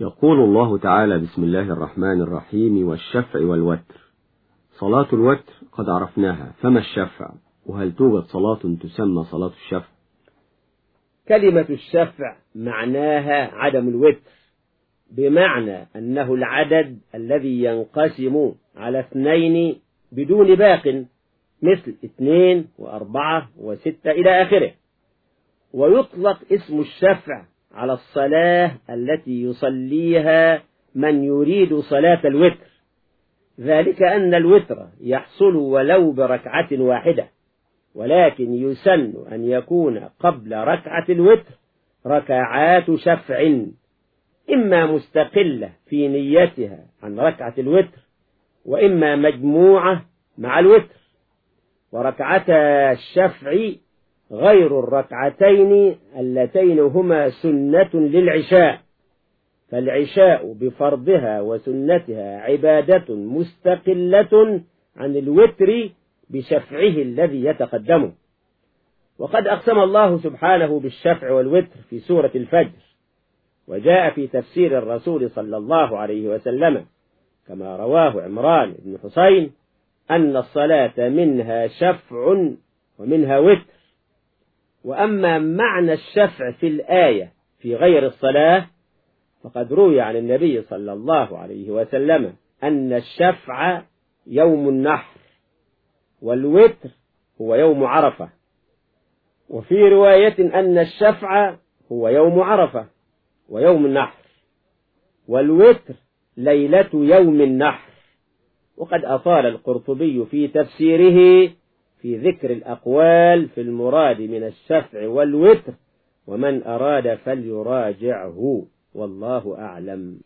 يقول الله تعالى بسم الله الرحمن الرحيم والشفع والوتر. صلاة الوتر قد عرفناها فما الشفع؟ وهل توجد صلاة تسمى صلاة الشفع؟ كلمة الشفع معناها عدم الوتر بمعنى أنه العدد الذي ينقسم على اثنين بدون باق مثل اثنين وأربعة وستة إلى آخره. ويطلق اسم الشفع على الصلاة التي يصليها من يريد صلاة الوتر. ذلك أن الوتر يحصل ولو بركعة واحدة ولكن يسن أن يكون قبل ركعة الوتر ركعات شفع. إما مستقلة في نيتها عن ركعة الوتر وإما مجموعة مع الوتر. وركعتا الشفع غير الركعتين اللتين هما سنة للعشاء. فالعشاء بفرضها وسنتها عبادة مستقلة عن الوتر بشفعه الذي يتقدمه. وقد أقسم الله سبحانه بالشفع والوتر في سورة الفجر. وجاء في تفسير الرسول صلى الله عليه وسلم كما رواه عمران بن حسين أن الصلاة منها شفع ومنها وتر. وأما معنى الشفع في الآية في غير الصلاة فقد روي عن النبي صلى الله عليه وسلم أن الشفع يوم النحر والوتر هو يوم عرفة. وفي رواية أن الشفع هو يوم عرفة ويوم النحر والوتر ليلة يوم النحر. وقد أطال القرطبي في تفسيره في ذكر الأقوال في المراد من الشفع والوتر. ومن أراد فليراجعه والله أعلم.